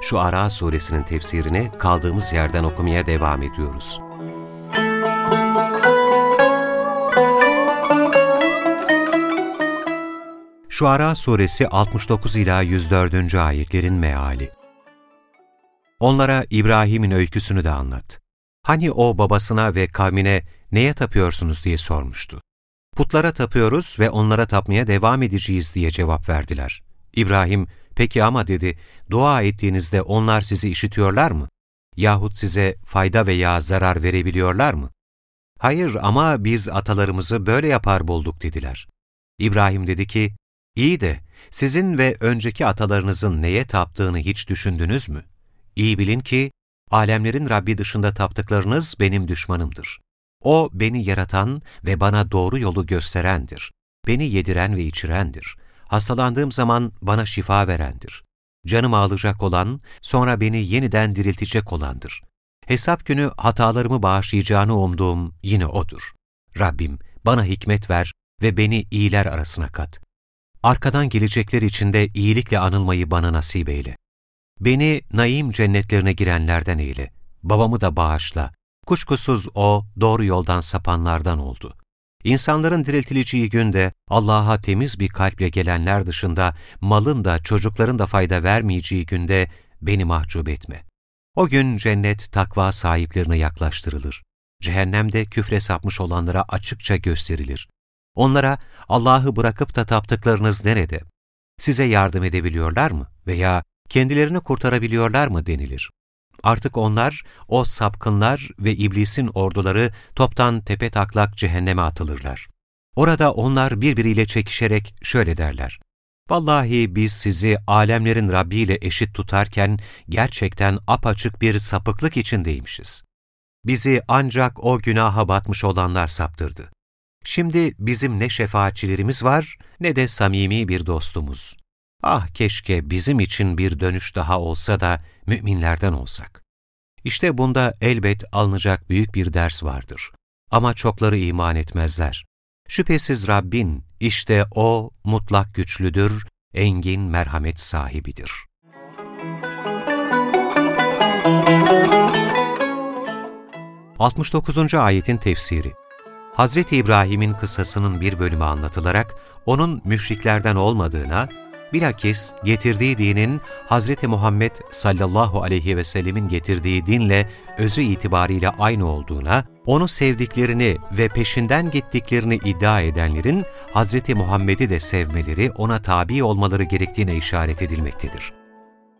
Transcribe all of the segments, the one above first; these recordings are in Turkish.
şu Ara suresinin tefsirini kaldığımız yerden okumaya devam ediyoruz. Şu Ara suresi 69 ila 104. ayetlerin meali. Onlara İbrahim'in öyküsünü de anlat. Hani o babasına ve kavmine neye tapıyorsunuz diye sormuştu. Putlara tapıyoruz ve onlara tapmaya devam edeceğiz diye cevap verdiler. İbrahim, peki ama dedi, dua ettiğinizde onlar sizi işitiyorlar mı? Yahut size fayda veya zarar verebiliyorlar mı? Hayır ama biz atalarımızı böyle yapar bulduk dediler. İbrahim dedi ki, iyi de sizin ve önceki atalarınızın neye taptığını hiç düşündünüz mü? İyi bilin ki, alemlerin Rabbi dışında taptıklarınız benim düşmanımdır. O beni yaratan ve bana doğru yolu gösterendir. Beni yediren ve içirendir. Hastalandığım zaman bana şifa verendir. Canımı alacak olan, sonra beni yeniden diriltecek olandır. Hesap günü hatalarımı bağışlayacağını umduğum yine O'dur. Rabbim bana hikmet ver ve beni iyiler arasına kat. Arkadan gelecekler içinde iyilikle anılmayı bana nasip eyle. Beni naim cennetlerine girenlerden eyle. Babamı da bağışla. Kuşkusuz O doğru yoldan sapanlardan oldu. İnsanların diriltileceği günde Allah'a temiz bir kalple gelenler dışında malın da çocukların da fayda vermeyeceği günde beni mahcup etme. O gün cennet takva sahiplerine yaklaştırılır. Cehennemde küfre sapmış olanlara açıkça gösterilir. Onlara Allah'ı bırakıp da taptıklarınız nerede? Size yardım edebiliyorlar mı? Veya kendilerini kurtarabiliyorlar mı denilir. Artık onlar, o sapkınlar ve iblisin orduları toptan tepe taklak cehenneme atılırlar. Orada onlar birbiriyle çekişerek şöyle derler. Vallahi biz sizi alemlerin Rabbi ile eşit tutarken gerçekten apaçık bir sapıklık içindeymişiz. Bizi ancak o günaha batmış olanlar saptırdı. Şimdi bizim ne şefaatçilerimiz var ne de samimi bir dostumuz. Ah keşke bizim için bir dönüş daha olsa da müminlerden olsak. İşte bunda elbet alınacak büyük bir ders vardır. Ama çokları iman etmezler. Şüphesiz Rabbin, işte O mutlak güçlüdür, engin merhamet sahibidir. Altmış dokuzuncu ayetin tefsiri Hazreti İbrahim'in kıssasının bir bölümü anlatılarak, onun müşriklerden olmadığına, Bilakis getirdiği dinin Hz. Muhammed sallallahu aleyhi ve sellemin getirdiği dinle özü itibariyle aynı olduğuna, onu sevdiklerini ve peşinden gittiklerini iddia edenlerin Hz. Muhammed'i de sevmeleri, ona tabi olmaları gerektiğine işaret edilmektedir.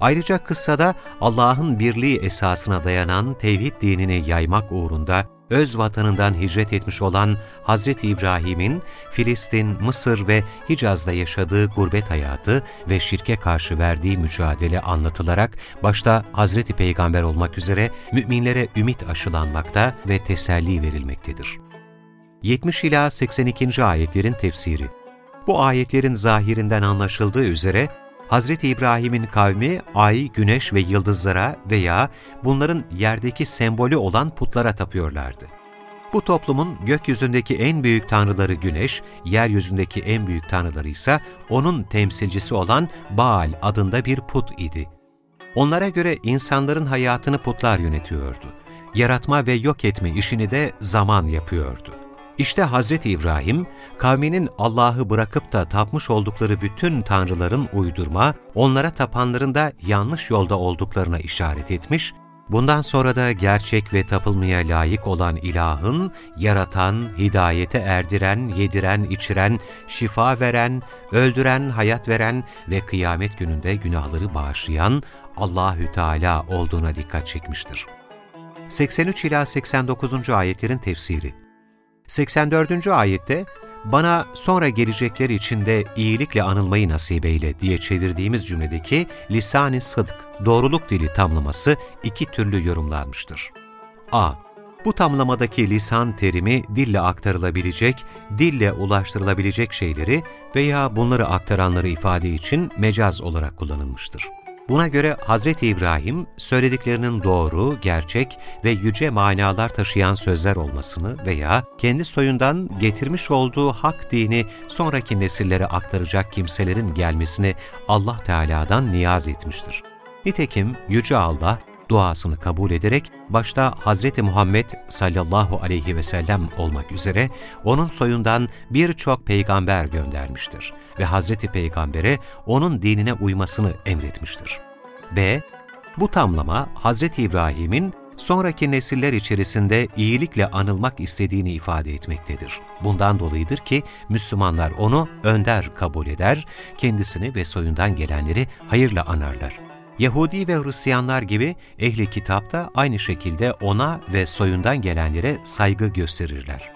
Ayrıca kıssada Allah'ın birliği esasına dayanan tevhid dinini yaymak uğrunda öz vatanından hicret etmiş olan Hazreti İbrahim'in Filistin, Mısır ve Hicaz'da yaşadığı gurbet hayatı ve şirke karşı verdiği mücadele anlatılarak başta Hazreti Peygamber olmak üzere müminlere ümit aşılanmakta ve teselli verilmektedir. 70 ila 82. ayetlerin tefsiri Bu ayetlerin zahirinden anlaşıldığı üzere Hz. İbrahim'in kavmi ay, güneş ve yıldızlara veya bunların yerdeki sembolü olan putlara tapıyorlardı. Bu toplumun gökyüzündeki en büyük tanrıları güneş, yeryüzündeki en büyük tanrıları ise onun temsilcisi olan Baal adında bir put idi. Onlara göre insanların hayatını putlar yönetiyordu. Yaratma ve yok etme işini de zaman yapıyordu. İşte Hz. İbrahim, kavminin Allah'ı bırakıp da tapmış oldukları bütün tanrıların uydurma, onlara tapanların da yanlış yolda olduklarına işaret etmiş, bundan sonra da gerçek ve tapılmaya layık olan ilahın, yaratan, hidayete erdiren, yediren, içiren, şifa veren, öldüren, hayat veren ve kıyamet gününde günahları bağışlayan Allahü Teala olduğuna dikkat çekmiştir. 83 ila 89. ayetlerin tefsiri 84. ayette bana sonra gelecekler içinde iyilikle anılmayı nasip eyle diye çevirdiğimiz cümledeki lisan-ı sıdk, doğruluk dili tamlaması iki türlü yorumlanmıştır. A. Bu tamlamadaki lisan terimi dille aktarılabilecek, dille ulaştırılabilecek şeyleri veya bunları aktaranları ifade için mecaz olarak kullanılmıştır. Buna göre Hz. İbrahim söylediklerinin doğru, gerçek ve yüce manalar taşıyan sözler olmasını veya kendi soyundan getirmiş olduğu hak dini sonraki nesillere aktaracak kimselerin gelmesini Allah Teala'dan niyaz etmiştir. Nitekim Yüce Allah duasını kabul ederek başta Hz. Muhammed sallallahu aleyhi ve sellem olmak üzere onun soyundan birçok peygamber göndermiştir ve Hz. Peygamber'e onun dinine uymasını emretmiştir. B. Bu tamlama Hz. İbrahim'in sonraki nesiller içerisinde iyilikle anılmak istediğini ifade etmektedir. Bundan dolayıdır ki Müslümanlar onu önder kabul eder, kendisini ve soyundan gelenleri hayırla anarlar. Yahudi ve Hristiyanlar gibi ehli kitap da aynı şekilde ona ve soyundan gelenlere saygı gösterirler.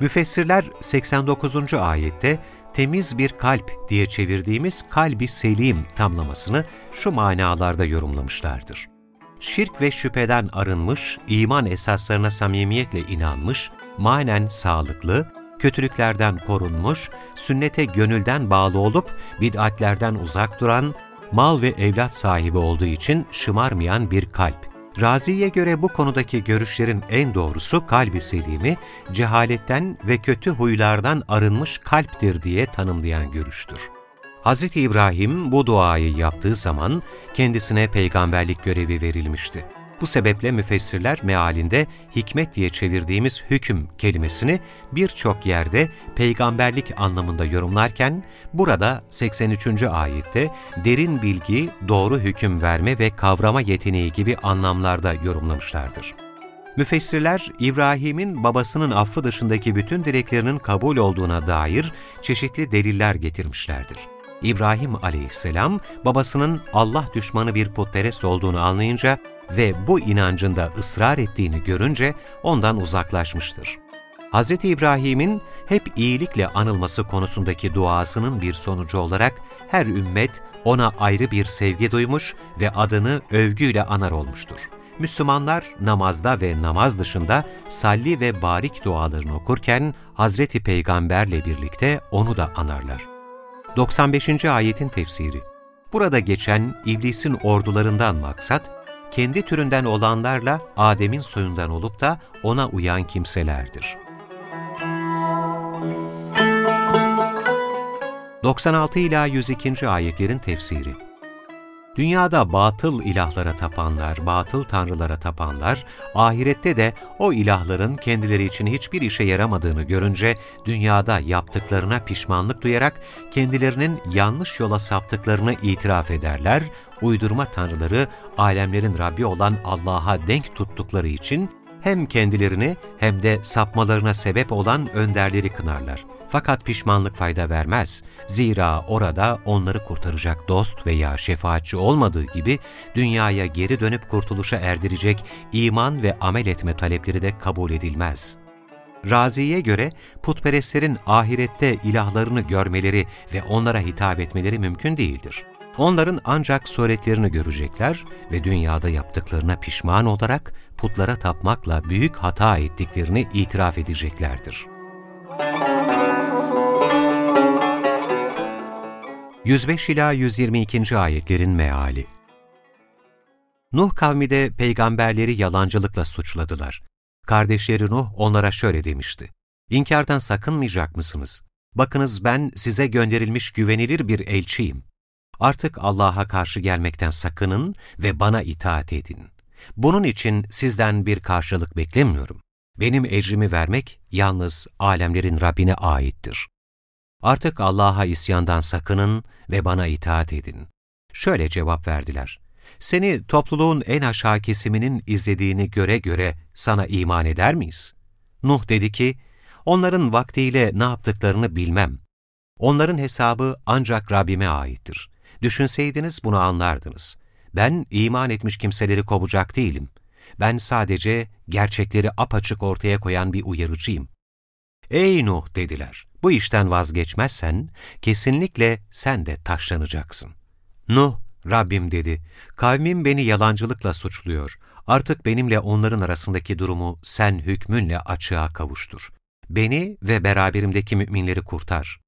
Müfessirler 89. ayette temiz bir kalp diye çevirdiğimiz kalbi selim tamlamasını şu manalarda yorumlamışlardır. Şirk ve şüpheden arınmış, iman esaslarına samimiyetle inanmış, manen sağlıklı, kötülüklerden korunmuş, sünnete gönülden bağlı olup bid'atlerden uzak duran, mal ve evlat sahibi olduğu için şımarmayan bir kalp. Razi'ye göre bu konudaki görüşlerin en doğrusu kalbi selimi, cehaletten ve kötü huylardan arınmış kalptir diye tanımlayan görüştür. Hz. İbrahim bu duayı yaptığı zaman kendisine peygamberlik görevi verilmişti. Bu sebeple müfessirler mealinde hikmet diye çevirdiğimiz hüküm kelimesini birçok yerde peygamberlik anlamında yorumlarken, burada 83. ayette derin bilgi, doğru hüküm verme ve kavrama yeteneği gibi anlamlarda yorumlamışlardır. Müfessirler, İbrahim'in babasının affı dışındaki bütün dileklerinin kabul olduğuna dair çeşitli deliller getirmişlerdir. İbrahim aleyhisselam, babasının Allah düşmanı bir putperest olduğunu anlayınca ve bu inancında ısrar ettiğini görünce ondan uzaklaşmıştır. Hz. İbrahim'in hep iyilikle anılması konusundaki duasının bir sonucu olarak her ümmet ona ayrı bir sevgi duymuş ve adını övgüyle anar olmuştur. Müslümanlar namazda ve namaz dışında salli ve barik dualarını okurken Hazreti Peygamberle birlikte onu da anarlar. 95. ayetin tefsiri Burada geçen iblisin ordularından maksat, kendi türünden olanlarla Adem'in soyundan olup da ona uyan kimselerdir. 96 ila 102. ayetlerin tefsiri Dünyada batıl ilahlara tapanlar, batıl tanrılara tapanlar, ahirette de o ilahların kendileri için hiçbir işe yaramadığını görünce dünyada yaptıklarına pişmanlık duyarak kendilerinin yanlış yola saptıklarını itiraf ederler, uydurma tanrıları alemlerin Rabbi olan Allah'a denk tuttukları için hem kendilerini hem de sapmalarına sebep olan önderleri kınarlar. Fakat pişmanlık fayda vermez. Zira orada onları kurtaracak dost veya şefaatçi olmadığı gibi dünyaya geri dönüp kurtuluşa erdirecek iman ve amel etme talepleri de kabul edilmez. Razi'ye göre putperestlerin ahirette ilahlarını görmeleri ve onlara hitap etmeleri mümkün değildir. Onların ancak suretlerini görecekler ve dünyada yaptıklarına pişman olarak putlara tapmakla büyük hata ettiklerini itiraf edeceklerdir. 105 ila 122. ayetlerin meali. Nuh kavmi de peygamberleri yalancılıkla suçladılar. Kardeşleri Nuh onlara şöyle demişti: İnkardan sakınmayacak mısınız? Bakınız ben size gönderilmiş güvenilir bir elçiyim. Artık Allah'a karşı gelmekten sakının ve bana itaat edin. Bunun için sizden bir karşılık beklemiyorum. Benim ecrimi vermek yalnız alemlerin Rabbine aittir. Artık Allah'a isyandan sakının ve bana itaat edin. Şöyle cevap verdiler. Seni topluluğun en aşağı kesiminin izlediğini göre göre sana iman eder miyiz? Nuh dedi ki, onların vaktiyle ne yaptıklarını bilmem. Onların hesabı ancak Rabbime aittir. Düşünseydiniz bunu anlardınız. Ben iman etmiş kimseleri kovacak değilim. Ben sadece gerçekleri apaçık ortaya koyan bir uyarıcıyım. Ey Nuh dediler, Bu işten vazgeçmezsen kesinlikle sen de taşlanacaksın. Nuh, Rabbim dedi, kavmim beni yalancılıkla suçluyor. Artık benimle onların arasındaki durumu sen hükmünle açığa kavuştur. Beni ve beraberimdeki müminleri kurtar.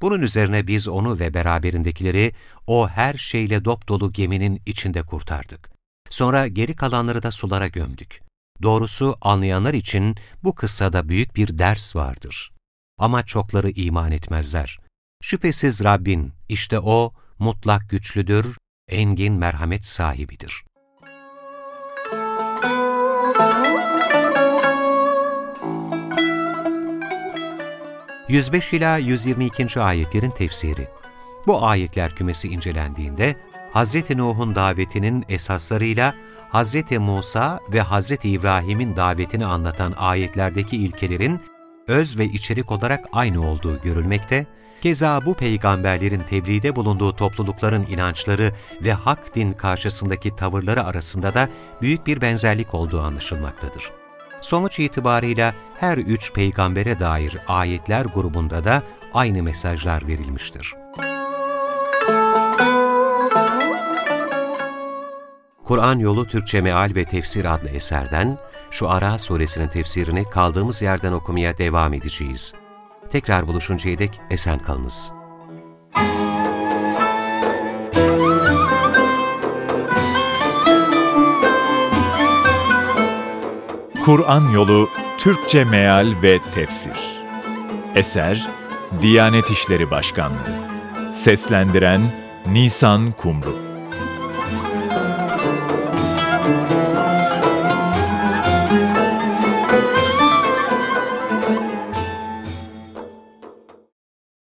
Bunun üzerine biz onu ve beraberindekileri o her şeyle dop dolu geminin içinde kurtardık. Sonra geri kalanları da sulara gömdük. Doğrusu anlayanlar için bu kıssada büyük bir ders vardır. Ama çokları iman etmezler. Şüphesiz Rabbin, işte O, mutlak güçlüdür, engin merhamet sahibidir. 105 ila 122. ayetlerin tefsiri. Bu ayetler kümesi incelendiğinde Hz. Nuh'un davetinin esaslarıyla Hz. Musa ve Hz. İbrahim'in davetini anlatan ayetlerdeki ilkelerin öz ve içerik olarak aynı olduğu görülmekte, keza bu peygamberlerin tebliğde bulunduğu toplulukların inançları ve hak din karşısındaki tavırları arasında da büyük bir benzerlik olduğu anlaşılmaktadır. Sonuç itibarıyla her üç peygambere dair ayetler grubunda da aynı mesajlar verilmiştir. Kur'an Yolu Türkçe Meal ve Tefsir adlı eserden şu Ara suresinin tefsirini kaldığımız yerden okumaya devam edeceğiz. Tekrar buluşuncaya dek esen kalınız. Kur'an Yolu Türkçe Meal ve Tefsir Eser Diyanet İşleri Başkanlığı Seslendiren Nisan Kumru